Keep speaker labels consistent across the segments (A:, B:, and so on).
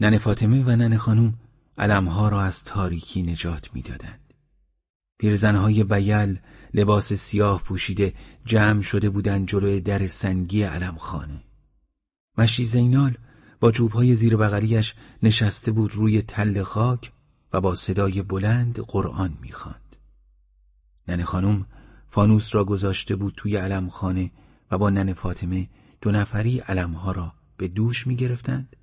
A: نن فاطمه و نن خانوم علمها را از تاریکی نجات می‌دادند. پیرزنهای بیل لباس سیاه پوشیده جمع شده بودند جلوی در سنگی علمخانه. مشی زینال با چوبهای زیر بغلیش نشسته بود روی تل خاک و با صدای بلند قرآن می‌خواند. نن خانم فانوس را گذاشته بود توی علمخانه و با نن فاطمه دو نفری علمها را به دوش می‌گرفتند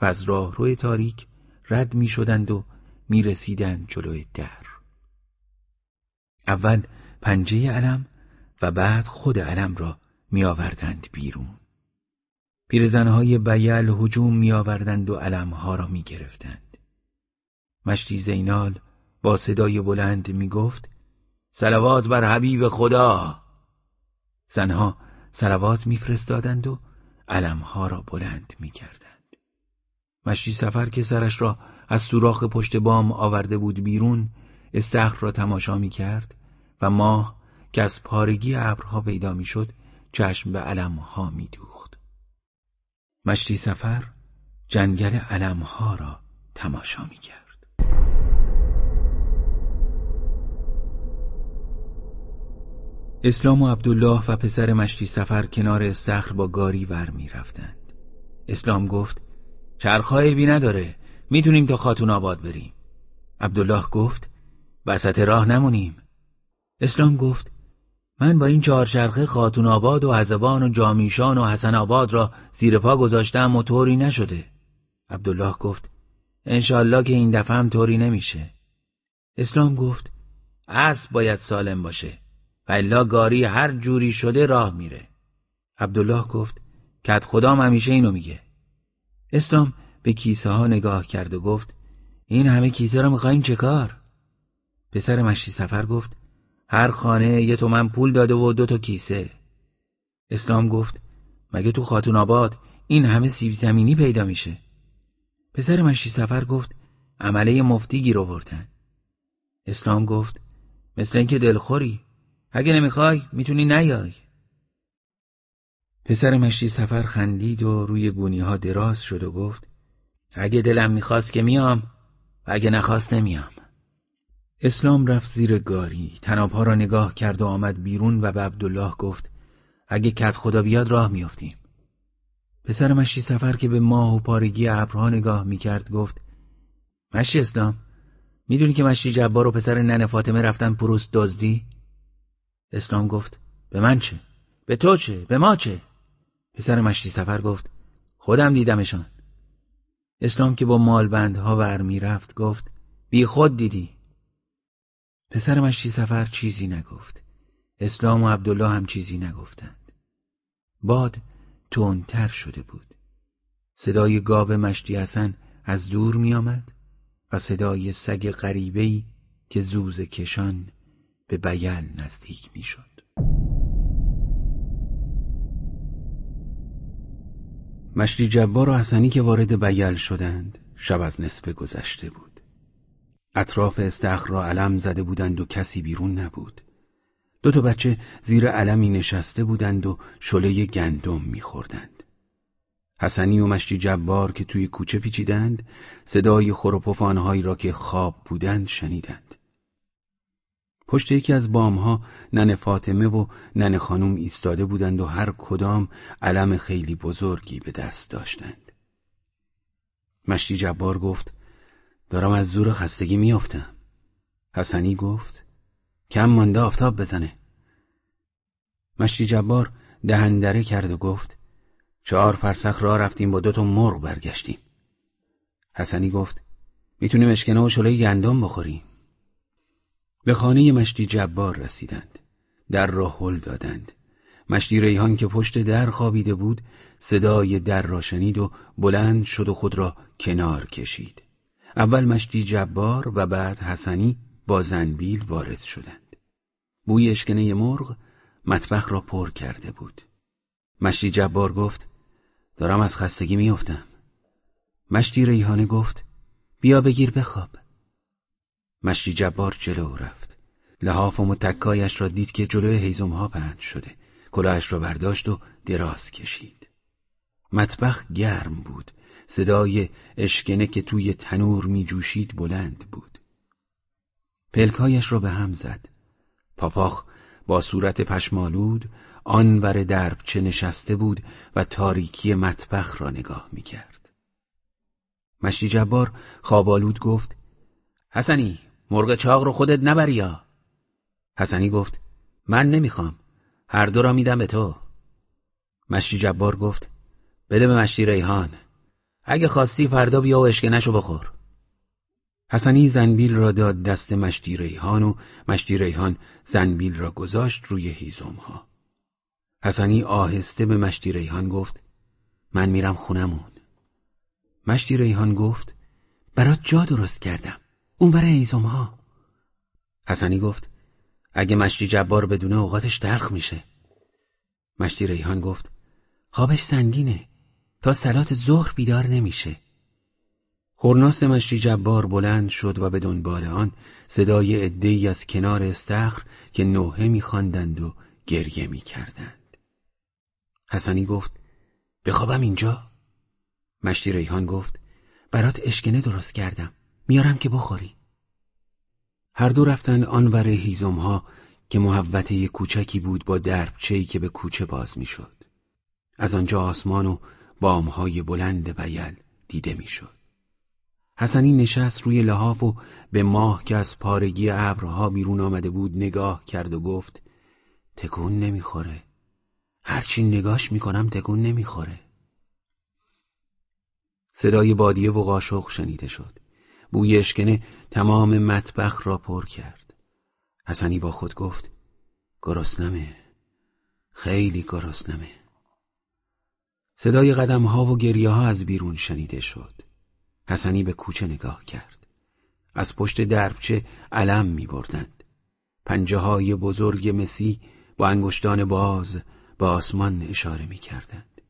A: و از راه روی تاریک رد می شدند و می رسیدند جلوی در. اول پنجه علم و بعد خود علم را می آوردند بیرون. پیرزنهای بیل هجوم می آوردند و علمها را می گرفتند. مشتی زینال با صدای بلند می گفت سلوات بر حبیب خدا زنها سلوات میفرستادند و علمها را بلند می‌کردند مشتی سفر که سرش را از سوراخ پشت بام آورده بود بیرون استخر را تماشا می‌کرد و ماه که از پارگی ابرها پیدا می‌شد چشم به علمها میدوخت مشتی سفر جنگل علمها را تماشا می‌کرد اسلام و عبدالله و پسر مشتی سفر کنار استخر با گاری ور می رفتند. اسلام گفت چرخهای بی نداره. می‌تونیم تا خاتون آباد بریم. عبدالله گفت وسط راه نمونیم. اسلام گفت من با این چهارچرخه خاتون آباد و عزبان و جامیشان و حسن آباد را زیر پا گذاشتم و طوری نشده. عبدالله گفت انشالله که این دفعه هم طوری نمیشه. اسلام گفت اسب باید سالم باشه و گاری هر جوری شده راه میره. عبدالله گفت کت خدام همیشه اینو میگه. اسلام به کیسه ها نگاه کرد و گفت این همه کیسه رو می‌خواین چه کار؟ پسر مشتی سفر گفت هر خانه یه تومن پول داده و دو تا کیسه. اسلام گفت مگه تو خاتون آباد این همه سیب زمینی پیدا میشه؟ پسر مشتی سفر گفت عمله مفتی گیر آوردن. اسلام گفت مثل اینکه دلخوری اگه نمی‌خوای می‌تونی نیای. پسر مشتی سفر خندید و روی گونی ها دراز شد و گفت اگه دلم می‌خواست که میام و اگه نخواست نمیام اسلام رفت زیر گاری تنابها را نگاه کرد و آمد بیرون و به عبدالله گفت اگه کت خدا بیاد راه میافتیم پسر مشتی سفر که به ماه و پارگی ابرها نگاه می‌کرد گفت مشتی اسلام می‌دونی که مشتی جبار و پسر نن فاطمه رفتن پروست دزدی اسلام گفت به من چه؟ به تو چه؟ به ما چه؟ پسر مشتی سفر گفت خودم دیدمشان. اسلام که با مالبندها ور می‌رفت گفت بی خود دیدی. پسر مشتی سفر چیزی نگفت. اسلام و عبدالله هم چیزی نگفتند. باد تندتر شده بود. صدای گاو مشتی حسن از دور می آمد و صدای سگ غریبه‌ای که زوز کشان به بیل نزدیک می‌شد. مشری جبار و حسنی که وارد بیل شدند شب از نصف گذشته بود. اطراف استخر را علم زده بودند و کسی بیرون نبود. دو تا بچه زیر علمی نشسته بودند و شله گندم میخوردند. حسنی و مشتی جبار که توی کوچه پیچیدند صدای خروپفانهایی را که خواب بودند شنیدند. پشت یکی از بامها نن فاطمه و نن خانم ایستاده بودند و هر کدام علم خیلی بزرگی به دست داشتند. مشتی جبار گفت دارم از زور خستگی میافتم. حسنی گفت کم مانده آفتاب بزنه. مشتی جبار دهندره کرد و گفت چهار فرسخ راه رفتیم با دوتا مرغ برگشتیم. حسنی گفت می‌تونیم اشکنه و شلوی گندم بخوریم. به خانه مشتی جبار رسیدند. در را هل دادند. مشتی ریحان که پشت در خوابیده بود صدای در را شنید و بلند شد و خود را کنار کشید. اول مشتی جبار و بعد حسنی با زنبیل وارد شدند. بوی اشکنه مرغ مطبخ را پر کرده بود. مشتی جبار گفت دارم از خستگی میافتم. مشتی ریحانه گفت بیا بگیر بخواب. مشتی جبار جلو رفت. لحاف و متکایش را دید که جلوی هیزم ها بند شده. کلاهش را برداشت و دراز کشید. مطبخ گرم بود. صدای اشکنه که توی تنور می جوشید بلند بود. پلکایش را به هم زد. پاپاخ با صورت پشمالود آنور دربچه نشسته بود و تاریکی مطبخ را نگاه می کرد. جبار خوابالود گفت حسنی مرغ چاق رو خودت نبری یا حسنی گفت من نمی‌خوام هر دو را میدم به تو مشتی جبار گفت بده به مشتی ریحان اگه خواستی فردا بیا و اشکنشو بخور حسنی زنبیل را داد دست مشتی ریحان و مشتی ریحان زنبیل را گذاشت روی هیزم ها. حسنی آهسته به مشتی ریحان گفت من میرم خونمون. مشتی ریحان گفت برات جا درست کردم. اون برای هیزم ها. حسنی گفت اگه مشتی جبار بدونه اوقاتش درخ میشه. مشتی ریحان گفت خوابش سنگینه. تا سلات ظهر بیدار نمیشه. خورناس مشتی جبار بلند شد و به دنبال آن صدای عدهای از کنار استخر که نوحه میخواندند و گریه می‌کردند. حسنی گفت بخوابم اینجا؟ مشتی ریحان گفت برات اشکنه درست کردم میارم که بخوری. هر دو رفتن آنور هیزم ها که محوطه کوچکی بود با دربچه‌ای که به کوچه باز می‌شد. از آنجا آسمان و بامهای بلند بیل دیده می‌شد. حسنی نشست روی لحاف و به ماه که از پارگی ابرها بیرون آمده بود نگاه کرد و گفت تکون نمی‌خوره هرچی نگاش می‌کنم تکون نمی‌خوره صدای بادیه و قاشق شنیده شد بوی اشکنه تمام مطبخ را پر کرد. حسنی با خود گفت گرسنمه خیلی گرسنمه. صدای قدم ها و گریه ها از بیرون شنیده شد. حسنی به کوچه نگاه کرد. از پشت دربچه علم می بردند پنجه های بزرگ مسی با انگشتان باز به آسمان اشاره می کردند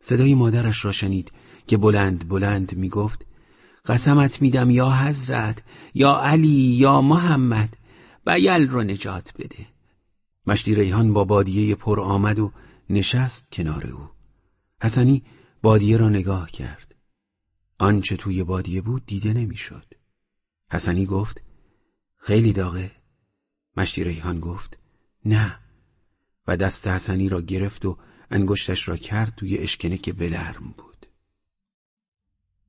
A: صدای مادرش را شنید که بلند بلند می گفت قسمت میدم یا حضرت یا علی یا محمد بیل رو نجات بده. مشتی ریحان با بادیه پر آمد و نشست کنار او. حسنی بادیه را نگاه کرد. آنچه توی بادیه بود دیده نمی‌شد. حسنی گفت خیلی داغه. مشتی ریحان گفت نه. و دست حسنی را گرفت و انگشتش را کرد توی اشکنه که ولرم بود.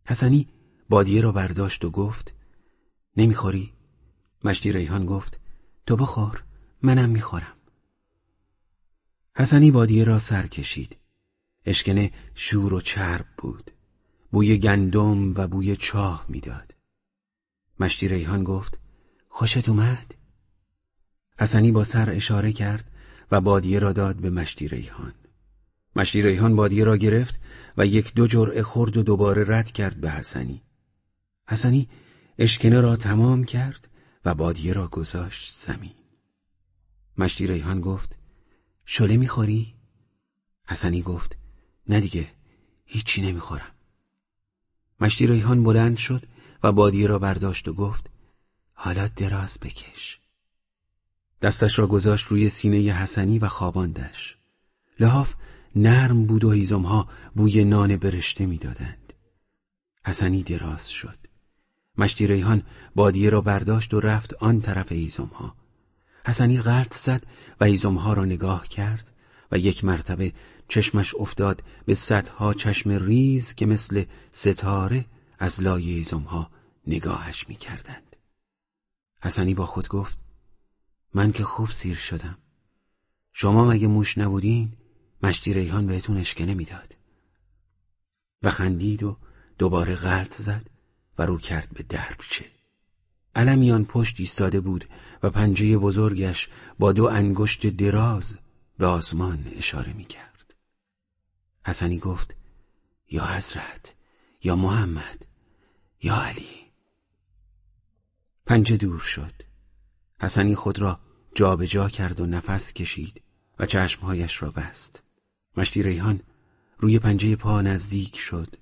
A: حسنی بادیه را برداشت و گفت نمی‌خوری؟ مشتی ریحان گفت تو بخور منم می‌خورم حسنی بادیه را سر کشید اشکنه شور و چرب بود بوی گندم و بوی چاه می‌داد. مشتی ریحان گفت خوشت اومد؟ حسنی با سر اشاره کرد و بادیه را داد به مشتی ریحان. مشتی ریحان بادیه را گرفت و یک دو جرعه خورد و دوباره رد کرد به حسنی. حسنی اشکنه را تمام کرد و بادیه را گذاشت زمین. مشتی ریحان گفت شله می‌خوری؟ حسنی گفت نه دیگه هیچی نمی‌خورم. مشتی ریحان بلند شد و بادیه را برداشت و گفت حالا دراز بکش دستش را گذاشت روی سینه حسنی و خواباندش لحاف نرم بود و هیزمها بوی نان برشته می‌دادند. حسنی دراز شد مشتی ریحان بادیه را برداشت و رفت آن طرف هیزمها حسنی غلط زد و هیزمها را نگاه کرد و یک مرتبه چشمش افتاد به صدها چشم ریز که مثل ستاره از لایه ها نگاهش می‌کردند. حسنی با خود گفت من که خوب سیر شدم. شما مگه موش نبودین؟ مشتی ریحان بهتون اشکنه می‌داد. و خندید و دوباره غلط زد و رو کرد به دربچه. علمیان پشت ایستاده بود و پنجه بزرگش با دو انگشت دراز به آسمان اشاره می‌کرد. حسنی گفت یا حضرت یا محمد یا علی پنجه دور شد حسنی خود را جابجا جا کرد و نفس کشید و چشمهایش را بست مشتی ریحان روی پنجه پا نزدیک شد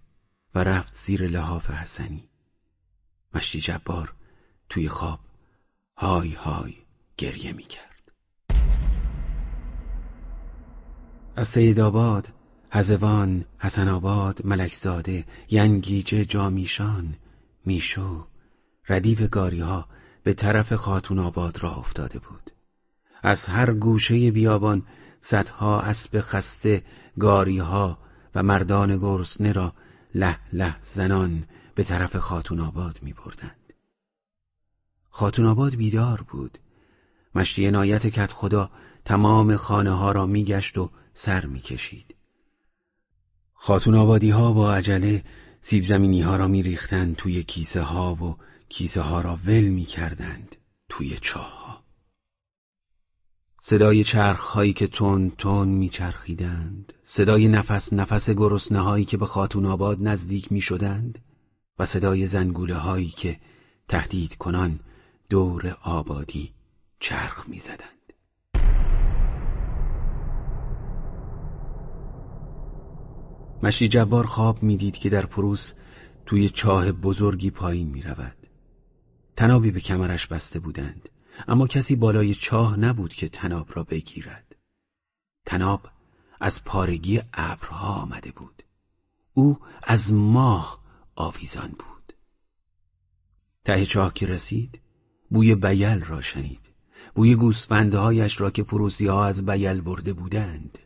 A: و رفت زیر لحاف حسنی مشتی جبار توی خواب های های گریه می کرد از سید هزوان، حسن آباد، ملکزاده، ینگیجه، جامیشان، میشو، ردیف گاری ها به طرف خاتون آباد را افتاده بود. از هر گوشه بیابان صدها اسب خسته گاری ها و مردان گرسنه را له له زنان به طرف خاتون آباد می بردند. خاتون آباد بیدار بود. مشتی نایت کت خدا تمام خانه ها را می گشت و سر می کشید. خاتون آبادی ها با عجله سیب زمینی ها را می ریختند توی کیسه ها و کیسه ها را ول می کردند توی چاه ها. صدای چرخ هایی که تون تون می چرخیدند صدای نفس نفس گرسنه هایی که به خاتون آباد نزدیک می شدند و صدای زنگوله هایی که تهدید کنان دور آبادی چرخ می زدند. مشی جبار خواب می‌دید که در پروس توی چاه بزرگی پایین می رود. تنابی به کمرش بسته بودند اما کسی بالای چاه نبود که تناب را بگیرد تناب از پارگی ابرها آمده بود او از ماه آویزان بود. ته چاه که رسید بوی بیل را شنید. بوی گوسفندهایش را که پروسی ها از بیل برده بودند.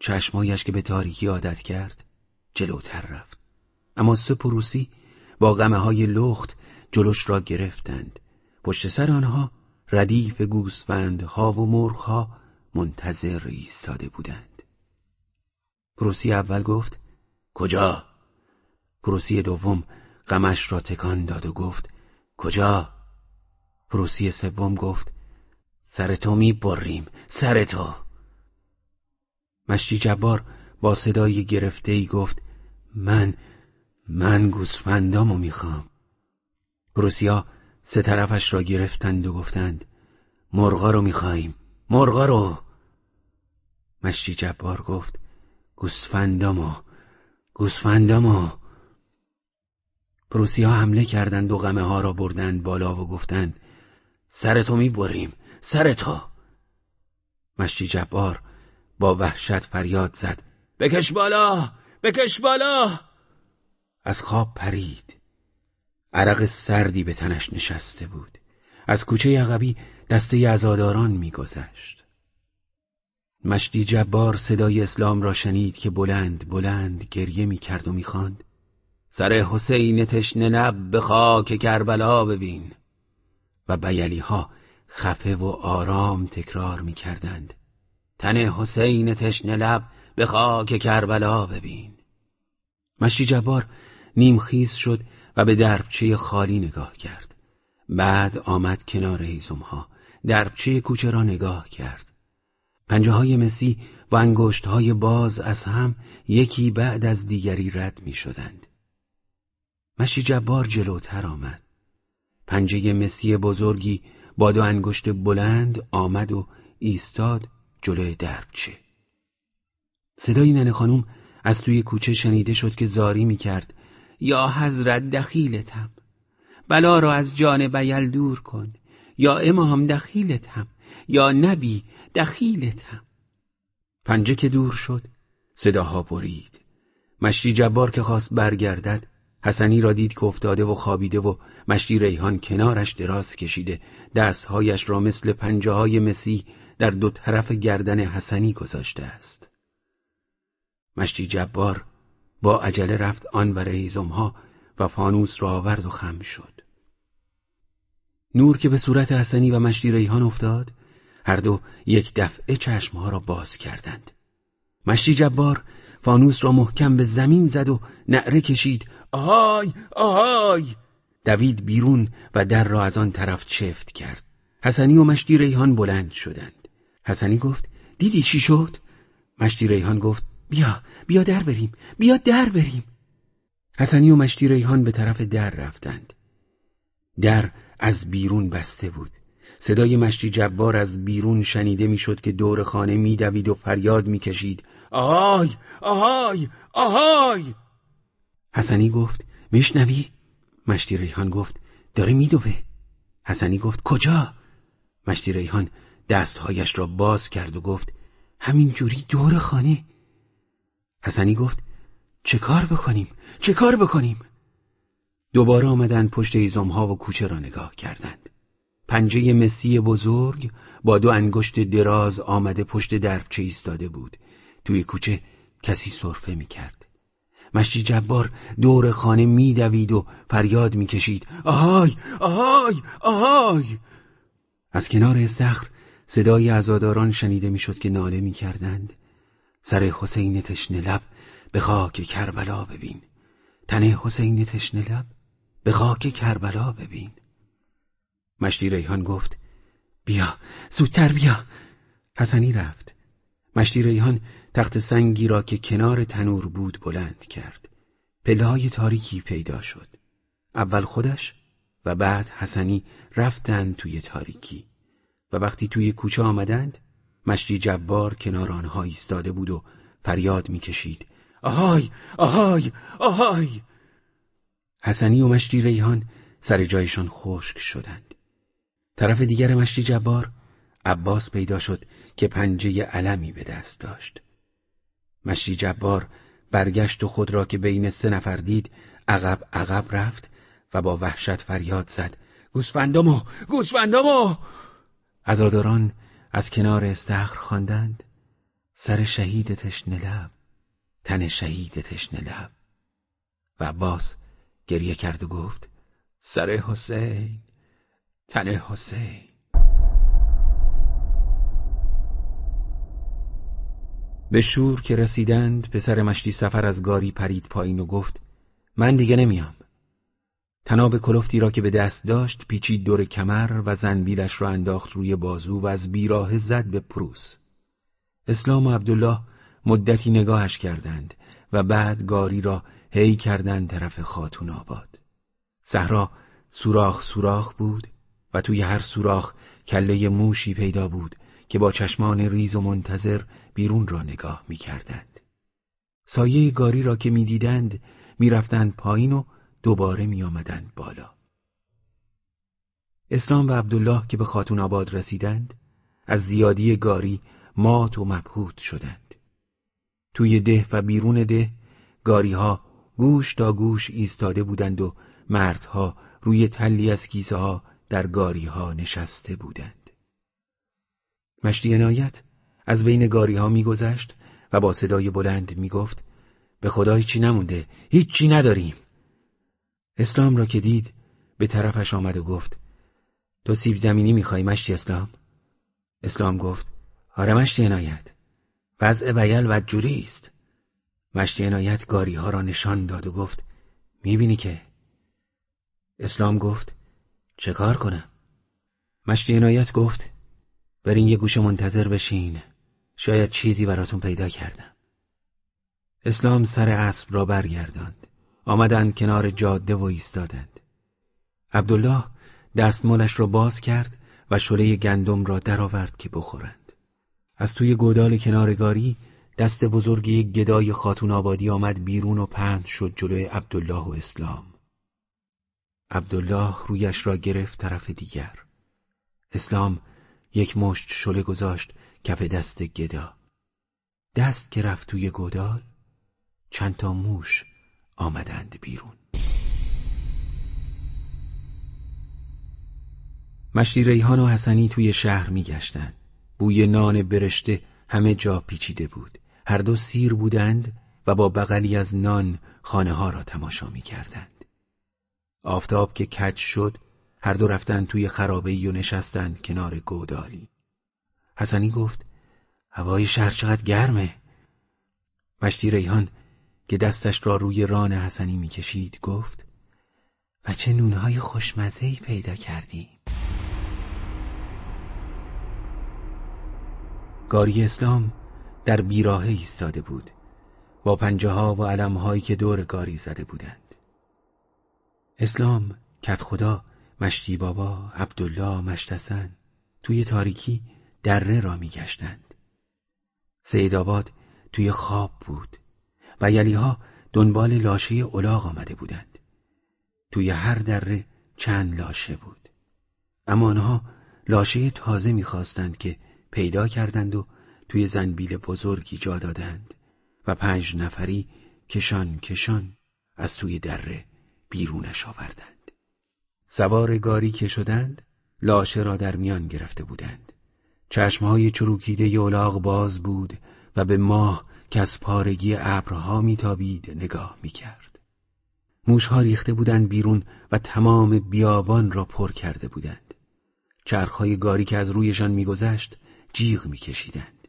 A: چشمایش که به تاریکی عادت کرد جلوتر رفت. اما سه پروسی با غمه های لخت جلوش را گرفتند. پشت سر آنها ردیف گوسفندها و مرغها منتظر ایستاده بودند. پروسی اول گفت کجا؟ پروسی دوم غمش را تکان داد و گفت کجا؟ پروسی سوم گفت سر تو می بریم سر تو. مشتی جبار با صدای گرفته ای گفت من من گوسفندامو می‌خوام. پروسیا سه طرفش را گرفتند و گفتند مرغا رو می‌خواهیم مرغا رو. مشتی جبار گفت گوسفندامو گوسفندامو. پروسی ها حمله کردند و غمه ها را بردند بالا و گفتند سر تو می‌بریم سر تو. مشتی جبار با وحشت فریاد زد بکش بالا بکش بالا. از خواب پرید. عرق سردی به تنش نشسته بود. از کوچه عقبی دسته عزاداران میگذشت. مشتی جبار صدای اسلام را شنید که بلند بلند گریه می‌کرد و می‌خواند سر حسین تشنه نب به خاک کربلا ببین. و بیلی ها خفه و آرام تکرار می‌کردند. تن حسین تشنه لب به خاک کربلا ببین. مشتی جبار نیمخیز شد و به دربچه خالی نگاه کرد. بعد آمد کنار هیزم ها دربچه کوچه را نگاه کرد. پنجه های مسی و انگشت های باز از هم یکی بعد از دیگری رد می شدند مشی جبار جلوتر آمد. پنجه مسی بزرگی با دو انگشت بلند آمد و ایستاد جلوی دربچه صدای ننه خانوم از توی کوچه شنیده شد که زاری می کرد یا حضرت دخیلتم. بلا را از جان بیل دور کن یا امام دخیلتم یا نبی دخیلتم. پنجه که دور شد صداها برید. مشتی جبار که خواست برگردد حسنی را دید که افتاده و خوابیده و مشتی ریحان کنارش دراز کشیده. دستهایش را مثل پنجه های مسی در دو طرف گردن حسنی گذاشته است. مشتی جبار با عجله رفت آن و ها و فانوس را آورد و خم شد. نور که به صورت حسنی و مشتی ریحان افتاد هر دو یک دفعه چشمها را باز کردند. مشتی جبار فانوس را محکم به زمین زد و نعره کشید. آهای! آهای! دوید بیرون و در را از آن طرف چفت کرد. حسنی و مشتی ریحان بلند شدند. حسنی گفت دیدی چی شد؟ مشتی ریحان گفت بیا بیا در بریم بیا در بریم. حسنی و مشتی ریحان به طرف در رفتند. در از بیرون بسته بود. صدای مشتی جبار از بیرون شنیده می‌شد که دور خانه میدوید و فریاد می‌کشید. آهای آهای آهای حسنی گفت میشنوی مشتی ریحان گفت داره میدوه حسنی گفت کجا مشتی ریحان دستهایش را باز کرد و گفت همین جوری دور خانه حسنی گفت چه کار بکنیم؟ چه کار بکنیم؟ دوباره آمدند پشت ایزمها و کوچه را نگاه کردند. پنجه مسی بزرگ با دو انگشت دراز آمده پشت دربچه ایستاده بود. توی کوچه کسی صرفه می کرد. مشتی جبار دور خانه میدوید و فریاد می‌کشید. آهای! آهای! آهای! از کنار استخر صدای عزاداران شنیده می‌شد که ناله می‌کردند. سر حسین تشنه لب به خاک کربلا ببین. تن حسین تشنه لب به خاک کربلا ببین. مشتی ریحان گفت بیا زودتر بیا. حسنی رفت. مشتی ریحان تخت سنگی را که کنار تنور بود بلند کرد. پله های تاریکی پیدا شد. اول خودش و بعد حسنی رفتند توی تاریکی. و وقتی توی کوچه آمدند مشتی جبار کنار آنها ایستاده بود و فریاد می‌کشید. آهای! آهای! آهای! حسنی و مشتی ریحان سر جایشان خشک شدند. طرف دیگر مشتی جبار عباس پیدا شد که پنجه علمی به دست داشت. مشتی جبار برگشت و خود را که بین سه نفر دید عقب عقب رفت و با وحشت فریاد زد. گوسفندامو! گوسفندامو! عزاداران از کنار استخر خواندند. سر شهید تشنه لب تن شهید تشنه لب. و عباس گریه کرد و گفت سر حسین تن حسین. به شور که رسیدند پسر مشتی سفر از گاری پرید پایین و گفت من دیگه نمیام. تناب کلفتی را که به دست داشت پیچید دور کمر و زنبیلش را انداخت روی بازو و از بیراه زد به پروس. اسلام و عبدالله مدتی نگاهش کردند و بعد گاری را هی کردند طرف خاتون آباد. صحرا سوراخ سوراخ بود و توی هر سوراخ کله موشی پیدا بود که با چشمان ریز و منتظر بیرون را نگاه می کردند. سایه گاری را که می دیدند می رفتند پایین و دوباره می آمدند بالا. اسلام و عبدالله که به خاتون آباد رسیدند از زیادی گاری مات و مبهوت شدند. توی ده و بیرون ده گاری ها گوش تا گوش ایستاده بودند و مردها روی تلی از کیسه ها در گاری ها نشسته بودند. مشتی عنایت از بین گاری ها میگذشت و با صدای بلند می‌گفت به خدای چی نمونده؟ هیچ چی نداریم. اسلام را که دید به طرفش آمد و گفت تو سیب زمینی می‌خوای مشتی اسلام؟ اسلام گفت آره مشتی عنایت. وضع بیل و جوری است. مشتی عنایت گاری ها را نشان داد و گفت می‌بینی که؟ اسلام گفت چه کار کنم؟ مشتی عنایت گفت برین یه گوشه منتظر بشین. شاید چیزی براتون پیدا کردم. اسلام سر اسب را برگرداند. آمدند کنار جاده و ایستادند. عبدالله دستمالش را باز کرد و شله گندم را درآورد که بخورند. از توی گودال کنارگاری دست بزرگ یک گدای خاتون آبادی آمد بیرون و پهن شد جلوی عبدالله و اسلام. عبدالله رویش را گرفت طرف دیگر. اسلام یک مشت شله گذاشت کف دست گدا. دست که رفت توی گودال چند تا موش آمدند بیرون. مشتی ریحان و حسنی توی شهر میگشتند. بوی نان برشته همه جا پیچیده بود. هر دو سیر بودند و با بغلی از نان خانه ها را تماشا می کردند. آفتاب که کج شد هر دو رفتند توی خرابه و نشستند کنار گودالی. حسنی گفت هوای شهر چقدر گرمه. مشتی ریحان که دستش را روی ران حسنی می‌کشید گفت و چه نونهای خوشمزهی پیدا کردی. گاری اسلام در بیراه ایستاده بود با پنجه ها و علم هایی که دور گاری زده بودند. اسلام کت خدا مشتی بابا عبدالله مشتسن توی تاریکی دره را میگشتند. سید آباد توی خواب بود و یلیها دنبال لاشه اولاغ آمده بودند. توی هر دره چند لاشه بود. اما آنها لاشه تازه می‌خواستند که پیدا کردند و توی زنبیل بزرگی جا دادند و پنج نفری کشان کشان از توی دره بیرونش آوردند. سوار گاری که شدند لاشه را در میان گرفته بودند. چشمهای چروکیده اولاغ باز بود و به ماه که از پارگی ابرها میتابید نگاه می‌کرد. موشها ریخته بودند بیرون و تمام بیابان را پر کرده بودند. چرخهای گاری که از رویشان میگذشت جیغ میکشیدند.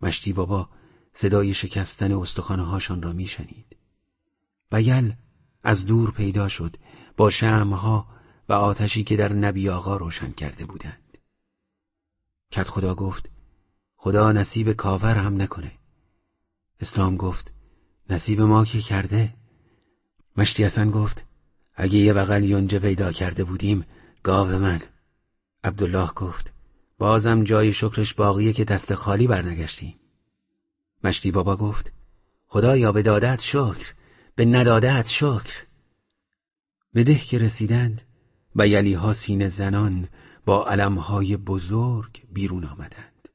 A: مشتی بابا صدای شکستن استخوانهاشان را میشنید. بیل از دور پیدا شد با شمها و آتشی که در نبی آقا روشن کرده بودند. کت خدا گفت خدا نصیب کافر هم نکنه. اسلام گفت نصیب ما که کرده؟ مشتی حسن گفت اگه یه بغل یونجه پیدا کرده بودیم گاو من. عبدالله گفت بازم جای شکرش باقیه که دست خالی برنگشتیم. مشتی بابا گفت خدایا به دادت شکر به ندادت شکر. به ده که رسیدند و یلیها سینه زنان با علمهای بزرگ بیرون آمدند.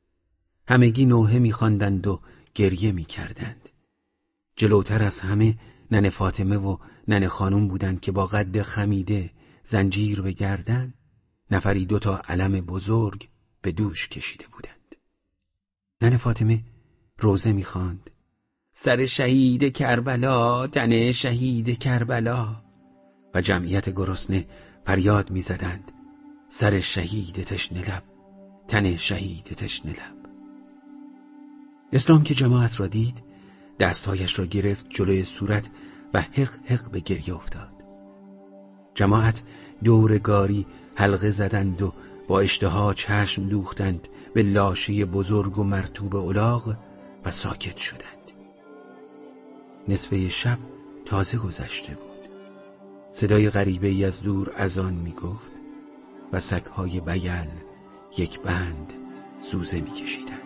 A: همگی نوحه میخواندند و گریه می‌کردند. جلوتر از همه نن فاطمه و نن خانم بودند که با قد خمیده زنجیر به گردن نفری دوتا علم بزرگ به دوش کشیده بودند. نن فاطمه روزه می‌خواند. سر شهید کربلا تن شهید کربلا. و جمعیت گرسنه فریاد می‌زدند. سر شهید تشنه لب تن شهید تشنه لب. اسلام که جماعت را دید دستهایش را گرفت جلوی صورت و حق حق به گریه افتاد. جماعت دور گاری حلقه زدند و با اشتها چشم دوختند به لاشه بزرگ و مرتوب اولاغ و ساکت شدند. نصفه شب تازه گذشته بود. صدای غریبه ای از دور از آن می گفت و سکهای بیل یک بند سوزه می کشیدند.